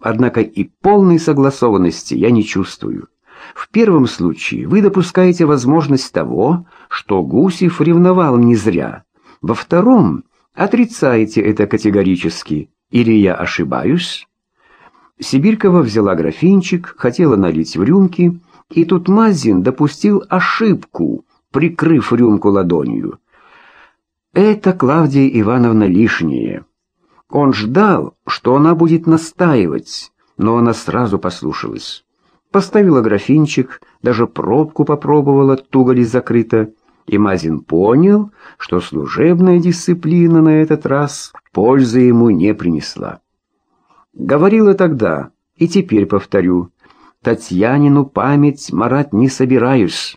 Однако и полной согласованности я не чувствую. В первом случае вы допускаете возможность того, что Гусев ревновал не зря. Во втором отрицаете это категорически. Или я ошибаюсь? Сибиркова взяла графинчик, хотела налить в рюмки, и тут Мазин допустил ошибку, прикрыв рюмку ладонью. Это Клавдия Ивановна лишнее. Он ждал, что она будет настаивать, но она сразу послушалась. Поставила графинчик, даже пробку попробовала, туго ли закрыта, и Мазин понял, что служебная дисциплина на этот раз пользы ему не принесла. Говорила тогда, и теперь повторю, Татьянину память марать не собираюсь.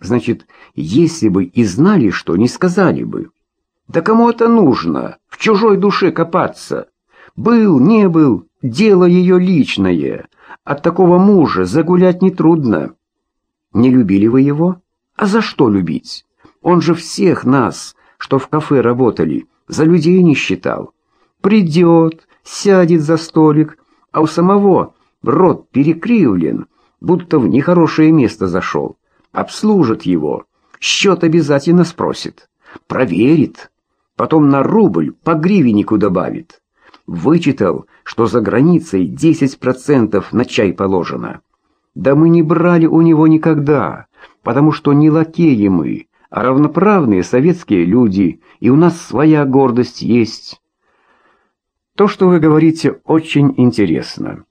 Значит, если бы и знали, что не сказали бы. Да кому это нужно? В чужой душе копаться. Был, не был, дело ее личное. От такого мужа загулять нетрудно. Не любили вы его? А за что любить? Он же всех нас, что в кафе работали, за людей не считал. Придет, сядет за столик, а у самого рот перекривлен, будто в нехорошее место зашел. Обслужит его, счет обязательно спросит, проверит потом на рубль по гривеннику добавит. Вычитал, что за границей 10% на чай положено. Да мы не брали у него никогда, потому что не лакеи мы, а равноправные советские люди, и у нас своя гордость есть. То, что вы говорите, очень интересно.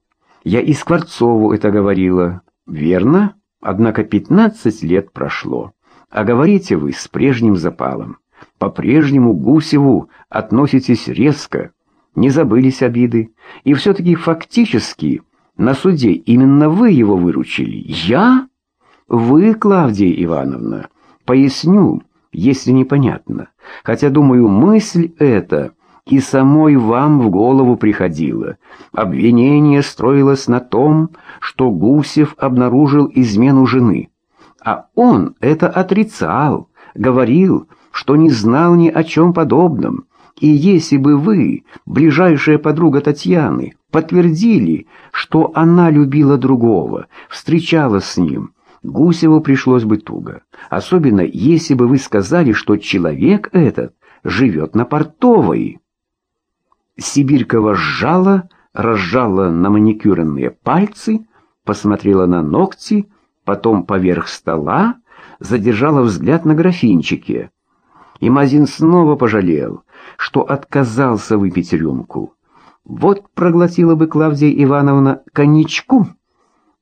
Я и Скворцову это говорила. Верно? Однако 15 лет прошло, а говорите вы с прежним запалом. По-прежнему Гусеву относитесь резко, не забылись обиды, и все-таки фактически на суде именно вы его выручили. Я? Вы, Клавдия Ивановна. Поясню, если непонятно. Хотя, думаю, мысль эта и самой вам в голову приходила. Обвинение строилось на том, что Гусев обнаружил измену жены. А он это отрицал, говорил, что не знал ни о чем подобном, и если бы вы, ближайшая подруга Татьяны, подтвердили, что она любила другого, встречалась с ним, Гусеву пришлось бы туго, особенно если бы вы сказали, что человек этот живет на Портовой. Сибирькова сжала, разжала на маникюренные пальцы, посмотрела на ногти, потом поверх стола, задержала взгляд на графинчике. И Мазин снова пожалел, что отказался выпить рюмку. Вот проглотила бы Клавдия Ивановна коньячку.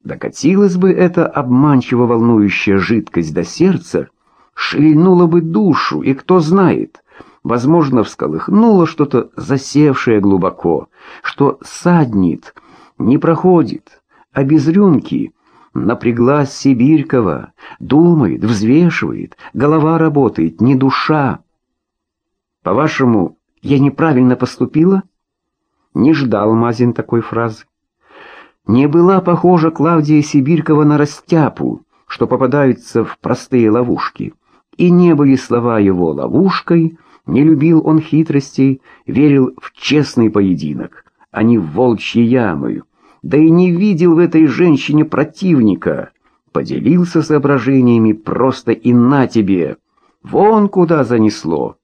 Докатилась бы эта обманчиво волнующая жидкость до сердца, шевельнула бы душу, и кто знает, возможно, всколыхнуло что-то засевшее глубоко, что саднит, не проходит, а без рюмки Напряглась Сибирькова, думает, взвешивает, голова работает, не душа. По-вашему, я неправильно поступила? Не ждал Мазин такой фразы. Не была похожа Клавдия Сибирькова на растяпу, что попадаются в простые ловушки. И не были слова его ловушкой, не любил он хитростей, верил в честный поединок, а не в волчьи ямы, да и не видел в этой женщине противника. Поделился соображениями просто и на тебе. Вон куда занесло.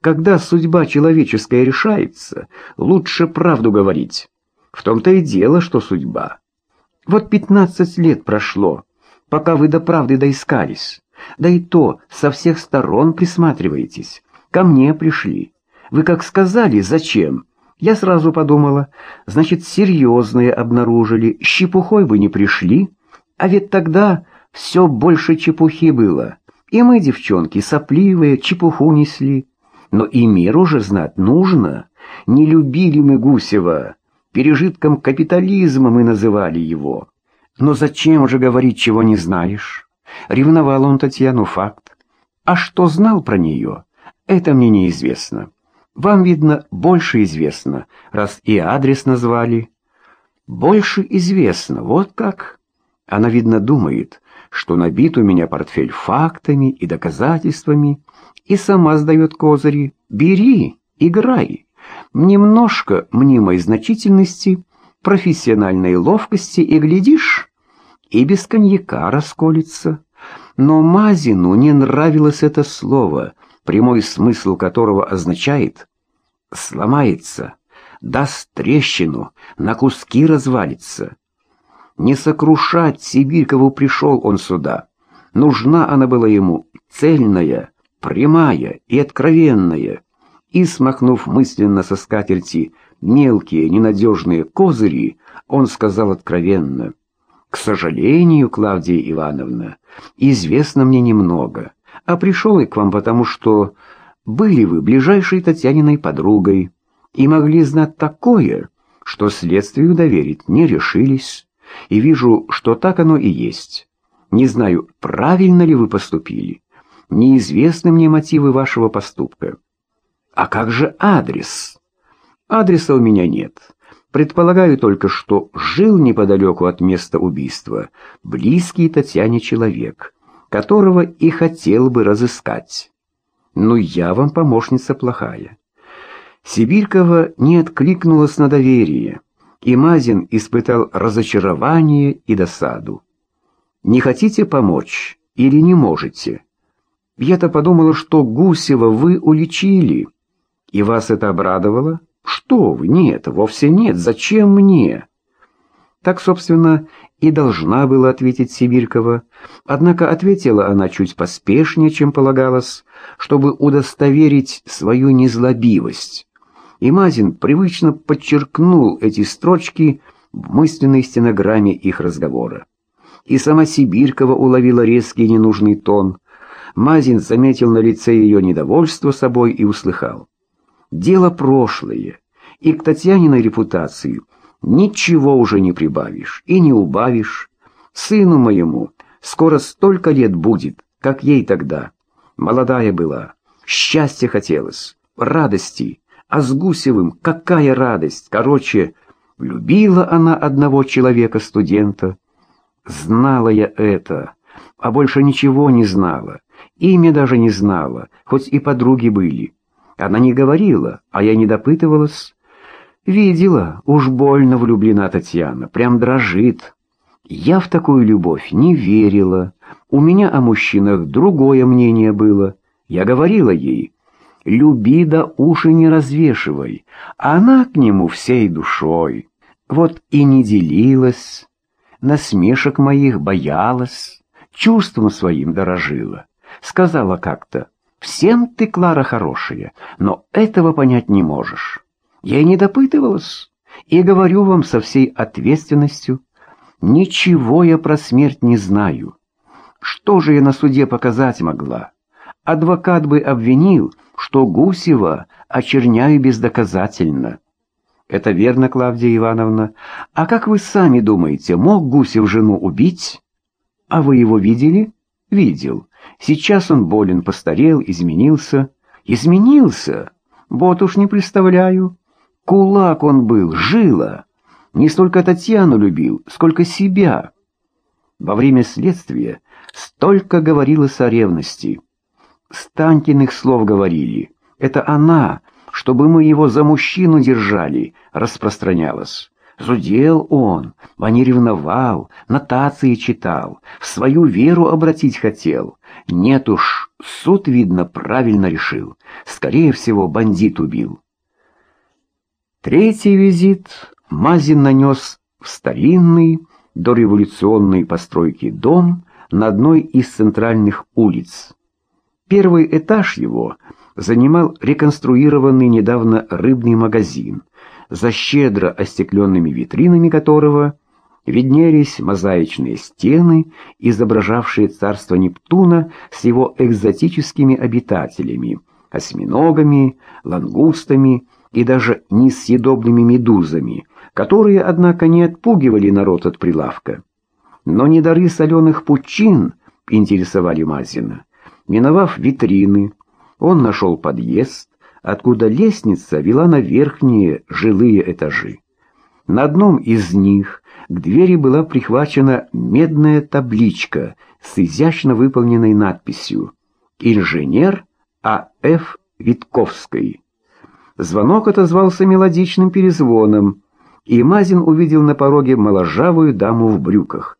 Когда судьба человеческая решается, лучше правду говорить. В том-то и дело, что судьба. Вот пятнадцать лет прошло, пока вы до правды доискались. Да и то со всех сторон присматриваетесь. Ко мне пришли. Вы как сказали, зачем? Я сразу подумала, значит, серьезные обнаружили, с чепухой бы не пришли, а ведь тогда все больше чепухи было. И мы, девчонки, сопливые, чепуху несли. Но и мир уже знать нужно. Не любили мы Гусева, пережитком капитализма мы называли его. Но зачем же говорить, чего не знаешь? Ревновал он Татьяну факт. А что знал про нее, это мне неизвестно. Вам, видно, больше известно, раз и адрес назвали. Больше известно, вот как. Она, видно, думает, что набит у меня портфель фактами и доказательствами, и сама сдает козыри. Бери, играй. Немножко мнимой значительности, профессиональной ловкости и, глядишь, и без коньяка расколется. Но Мазину не нравилось это слово, прямой смысл которого означает «сломается», даст трещину, на куски развалится. Не сокрушать Сибирькову пришел он сюда. Нужна она была ему цельная, прямая и откровенная. И, смахнув мысленно со скатерти мелкие ненадежные козыри, он сказал откровенно, «К сожалению, Клавдия Ивановна, известно мне немного, а пришел я к вам потому, что были вы ближайшей Татьяниной подругой и могли знать такое, что следствию доверить не решились, и вижу, что так оно и есть. Не знаю, правильно ли вы поступили, неизвестны мне мотивы вашего поступка. А как же адрес? Адреса у меня нет. Предполагаю только, что жил неподалеку от места убийства близкий Татьяне человек, которого и хотел бы разыскать. Но я вам помощница плохая. Сибирькова не откликнулась на доверие, и Мазин испытал разочарование и досаду. «Не хотите помочь или не можете?» Я-то подумала, что Гусева вы уличили. И вас это обрадовало? Что вы? Нет, вовсе нет. Зачем мне? Так, собственно, и должна была ответить Сибирькова. Однако ответила она чуть поспешнее, чем полагалось, чтобы удостоверить свою незлобивость. И Мазин привычно подчеркнул эти строчки в мысленной стенограмме их разговора. И сама Сибирькова уловила резкий ненужный тон – Мазин заметил на лице ее недовольство собой и услыхал. Дело прошлое, и к Татьяниной репутации ничего уже не прибавишь и не убавишь. Сыну моему скоро столько лет будет, как ей тогда. Молодая была, счастья хотелось, радости, а с Гусевым какая радость, короче, любила она одного человека-студента. Знала я это, а больше ничего не знала. Имя даже не знала, хоть и подруги были. Она не говорила, а я не допытывалась. Видела, уж больно влюблена Татьяна, прям дрожит. Я в такую любовь не верила. У меня о мужчинах другое мнение было. Я говорила ей, люби да уши не развешивай, а она к нему всей душой. Вот и не делилась, насмешек моих боялась, чувством своим дорожила сказала как-то, «Всем ты, Клара, хорошая, но этого понять не можешь». Я и не допытывалась, и говорю вам со всей ответственностью, ничего я про смерть не знаю. Что же я на суде показать могла? Адвокат бы обвинил, что Гусева очерняю бездоказательно. Это верно, Клавдия Ивановна. А как вы сами думаете, мог Гусев жену убить? А вы его видели? Видел. Сейчас он болен, постарел, изменился. Изменился? Вот уж не представляю. Кулак он был, жила. Не столько Татьяну любил, сколько себя. Во время следствия столько говорилось о ревности. Станькиных слов говорили. Это она, чтобы мы его за мужчину держали, распространялась. Зудел он, а не ревновал, нотации читал, в свою веру обратить хотел. Нет уж, суд, видно, правильно решил. Скорее всего, бандит убил. Третий визит Мазин нанес в старинный, дореволюционной постройки дом на одной из центральных улиц. Первый этаж его занимал реконструированный недавно рыбный магазин – за щедро остекленными витринами которого виднелись мозаичные стены, изображавшие царство Нептуна с его экзотическими обитателями, осьминогами, лангустами и даже несъедобными медузами, которые, однако, не отпугивали народ от прилавка. Но не дары соленых пучин интересовали Мазина. Миновав витрины, он нашел подъезд, откуда лестница вела на верхние жилые этажи. На одном из них к двери была прихвачена медная табличка с изящно выполненной надписью «Инженер А.Ф. Витковской». Звонок отозвался мелодичным перезвоном, и Мазин увидел на пороге моложавую даму в брюках.